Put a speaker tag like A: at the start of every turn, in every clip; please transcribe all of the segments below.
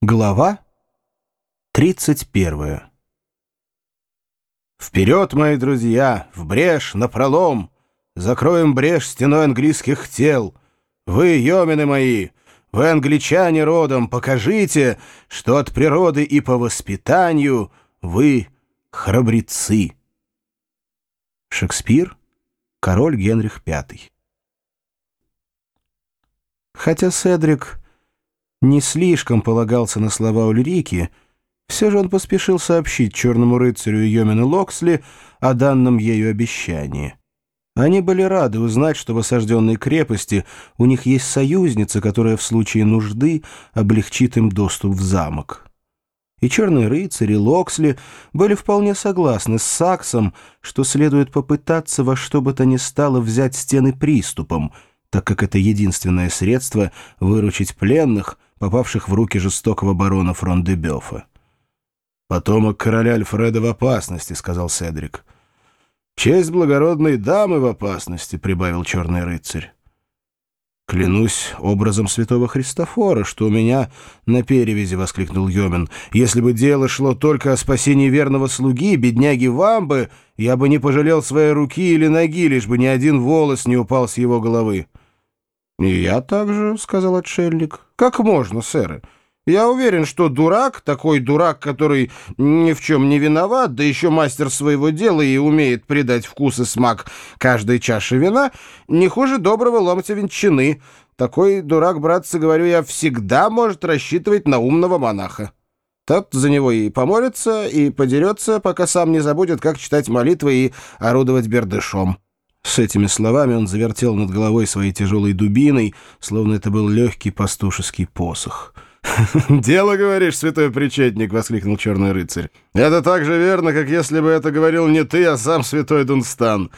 A: Глава 31 Вперед, мои друзья, в брешь, на пролом! Закроем брешь стеной английских тел. Вы, йомины мои, вы, англичане родом, покажите, что от природы и по воспитанию вы храбрецы. Шекспир, король Генрих V Хотя Седрик не слишком полагался на слова Ульрики, все же он поспешил сообщить черному рыцарю Йомину Локсли о данном ею обещании. Они были рады узнать, что в осажденной крепости у них есть союзница, которая в случае нужды облегчит им доступ в замок. И черный рыцарь, и Локсли были вполне согласны с Саксом, что следует попытаться во что бы то ни стало взять стены приступом, так как это единственное средство выручить пленных — попавших в руки жестокого барона Фрон-де-Бёфа. «Потомок короля Альфреда в опасности», — сказал Седрик. «Честь благородной дамы в опасности», — прибавил черный рыцарь. «Клянусь образом святого Христофора, что у меня на перевязи», — воскликнул Йомин. «Если бы дело шло только о спасении верного слуги, бедняги Вамбы, я бы не пожалел своей руки или ноги, лишь бы ни один волос не упал с его головы». «И я также», — сказал отшельник. «Как можно, сэры? Я уверен, что дурак, такой дурак, который ни в чем не виноват, да еще мастер своего дела и умеет придать вкус и смак каждой чаше вина, не хуже доброго ломтя ветчины. Такой дурак, братцы, говорю я, всегда может рассчитывать на умного монаха. Тот за него и помолится, и подерется, пока сам не забудет, как читать молитвы и орудовать бердышом». С этими словами он завертел над головой своей тяжелой дубиной, словно это был легкий пастушеский посох. «Дело, говоришь, святой причетник!» — воскликнул черный рыцарь. «Это так же верно, как если бы это говорил не ты, а сам святой Дунстан.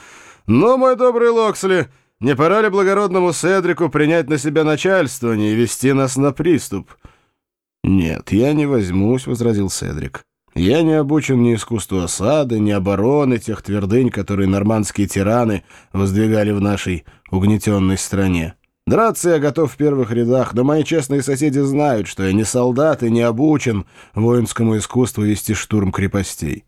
A: Но, мой добрый Локсли, не пора ли благородному Седрику принять на себя начальствование и вести нас на приступ?» «Нет, я не возьмусь», — возразил Седрик. Я не обучен ни искусству осады, ни обороны тех твердынь, которые нормандские тираны воздвигали в нашей угнетенной стране. Драться я готов в первых рядах, но мои честные соседи знают, что я не солдат и не обучен воинскому искусству вести штурм крепостей.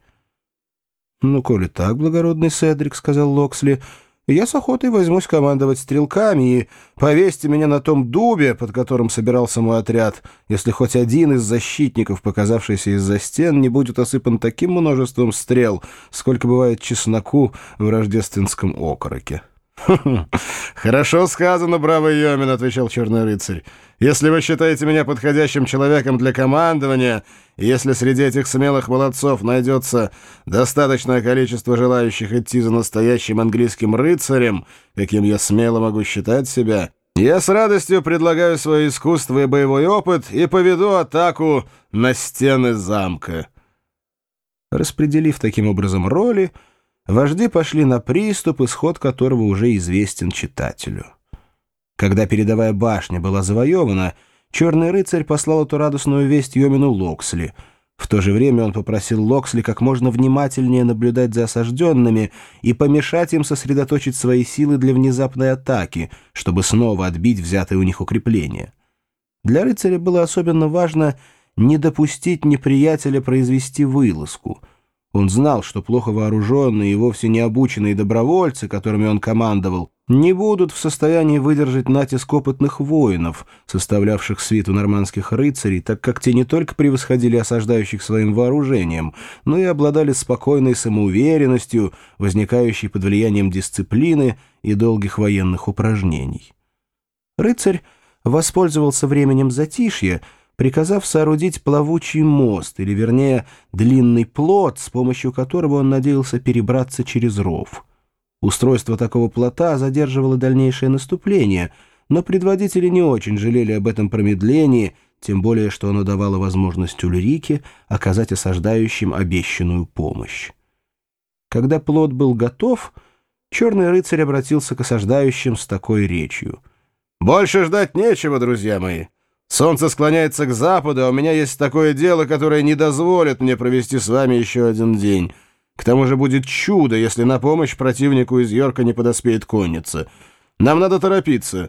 A: «Ну, коли так, благородный Седрик», — сказал Локсли, — я с охотой возьмусь командовать стрелками и повесьте меня на том дубе, под которым собирался мой отряд, если хоть один из защитников, показавшийся из-за стен, не будет осыпан таким множеством стрел, сколько бывает чесноку в рождественском окороке». «Хорошо сказано, бравый Йомин», — отвечал черный рыцарь. «Если вы считаете меня подходящим человеком для командования, и если среди этих смелых молодцов найдется достаточное количество желающих идти за настоящим английским рыцарем, каким я смело могу считать себя, я с радостью предлагаю свое искусство и боевой опыт и поведу атаку на стены замка». Распределив таким образом роли, вожди пошли на приступ, исход которого уже известен читателю. Когда передовая башня была завоевана, черный рыцарь послал эту радостную весть Йомину Локсли. В то же время он попросил Локсли как можно внимательнее наблюдать за осажденными и помешать им сосредоточить свои силы для внезапной атаки, чтобы снова отбить взятые у них укрепления. Для рыцаря было особенно важно не допустить неприятеля произвести вылазку — он знал, что плохо вооруженные и вовсе не обученные добровольцы, которыми он командовал, не будут в состоянии выдержать натиск опытных воинов, составлявших свиту нормандских рыцарей, так как те не только превосходили осаждающих своим вооружением, но и обладали спокойной самоуверенностью, возникающей под влиянием дисциплины и долгих военных упражнений. Рыцарь воспользовался временем затишья, приказав соорудить плавучий мост, или, вернее, длинный плот, с помощью которого он надеялся перебраться через ров. Устройство такого плота задерживало дальнейшее наступление, но предводители не очень жалели об этом промедлении, тем более, что оно давало возможность Ульрике оказать осаждающим обещанную помощь. Когда плот был готов, черный рыцарь обратился к осаждающим с такой речью. «Больше ждать нечего, друзья мои. Солнце склоняется к западу, а у меня есть такое дело, которое не дозволит мне провести с вами еще один день. К тому же будет чудо, если на помощь противнику из Йорка не подоспеет конница. Нам надо торопиться.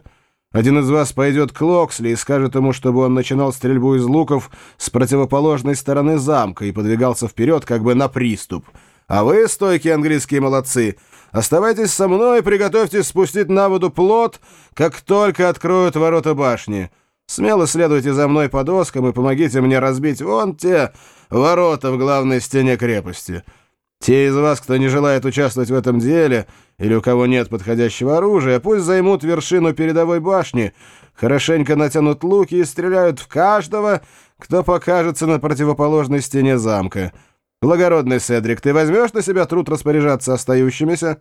A: Один из вас пойдет к Локсли и скажет ему, чтобы он начинал стрельбу из луков с противоположной стороны замка и подвигался вперед как бы на приступ. А вы, стойкие английские молодцы, оставайтесь со мной и приготовьтесь спустить на воду плот, как только откроют ворота башни. Смело следуйте за мной по доскам и помогите мне разбить вон те ворота в главной стене крепости». Те из вас, кто не желает участвовать в этом деле, или у кого нет подходящего оружия, пусть займут вершину передовой башни, хорошенько натянут луки и стреляют в каждого, кто покажется на противоположной стене замка. Благородный Седрик, ты возьмешь на себя труд распоряжаться остающимися?»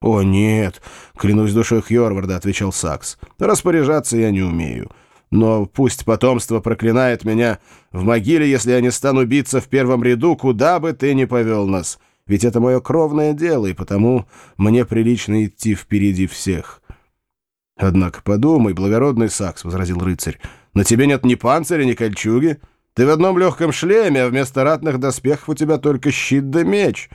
A: «О, нет, клянусь душой Хьорварда», — отвечал Сакс. «Распоряжаться я не умею. Но пусть потомство проклинает меня в могиле, если я не стану биться в первом ряду, куда бы ты ни повел нас» ведь это мое кровное дело, и потому мне прилично идти впереди всех». «Однако подумай, благородный Сакс», — возразил рыцарь, — «на тебе нет ни панциря, ни кольчуги. Ты в одном легком шлеме, а вместо ратных доспехов у тебя только щит да меч».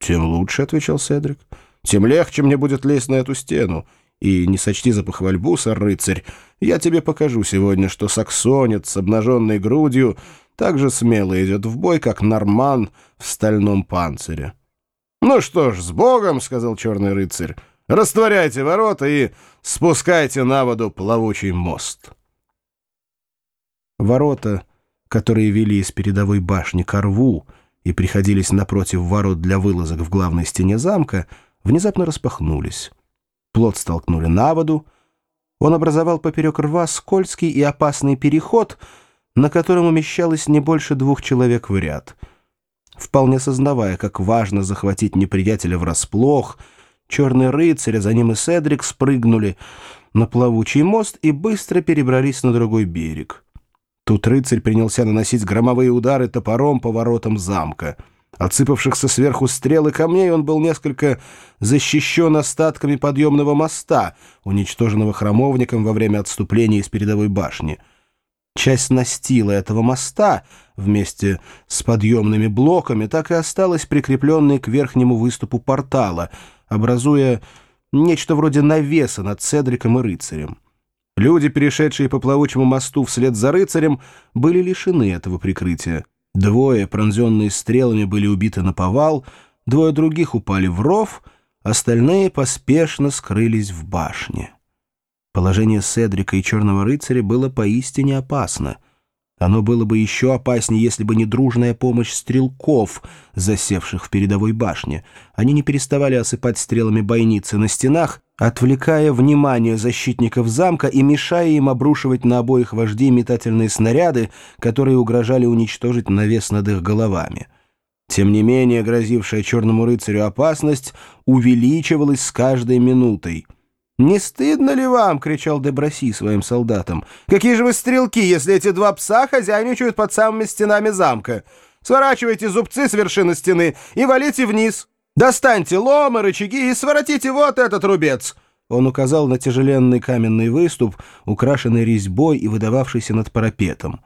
A: «Тем лучше», — отвечал Седрик, — «тем легче мне будет лезть на эту стену. И не сочти за похвальбу, сэр-рыцарь, я тебе покажу сегодня, что саксонец с обнаженной грудью так же смело идет в бой, как норман в стальном панцире. «Ну что ж, с Богом!» — сказал черный рыцарь. «Растворяйте ворота и спускайте на воду плавучий мост». Ворота, которые вели из передовой башни к рву и приходились напротив ворот для вылазок в главной стене замка, внезапно распахнулись. Плот столкнули на воду. Он образовал поперек рва скользкий и опасный переход — на котором умещалось не больше двух человек в ряд. Вполне сознавая, как важно захватить неприятеля врасплох, черный рыцарь, а за ним и Седрик спрыгнули на плавучий мост и быстро перебрались на другой берег. Тут рыцарь принялся наносить громовые удары топором по воротам замка. Отсыпавшихся сверху стрел и камней он был несколько защищен остатками подъемного моста, уничтоженного храмовником во время отступления из передовой башни — Часть настила этого моста вместе с подъемными блоками так и осталась прикрепленной к верхнему выступу портала, образуя нечто вроде навеса над Цедриком и рыцарем. Люди, перешедшие по плавучему мосту вслед за рыцарем, были лишены этого прикрытия. Двое, пронзенные стрелами, были убиты на повал, двое других упали в ров, остальные поспешно скрылись в башне. Положение Седрика и Черного Рыцаря было поистине опасно. Оно было бы еще опаснее, если бы не дружная помощь стрелков, засевших в передовой башне. Они не переставали осыпать стрелами бойницы на стенах, отвлекая внимание защитников замка и мешая им обрушивать на обоих вождей метательные снаряды, которые угрожали уничтожить навес над их головами. Тем не менее, грозившая черному рыцарю опасность увеличивалась с каждой минутой. «Не стыдно ли вам?» — кричал Деброси своим солдатам. «Какие же вы стрелки, если эти два пса хозяйничают под самыми стенами замка? Сворачивайте зубцы с вершины стены и валите вниз. Достаньте ломы, рычаги и своротите вот этот рубец!» Он указал на тяжеленный каменный выступ, украшенный резьбой и выдававшийся над парапетом.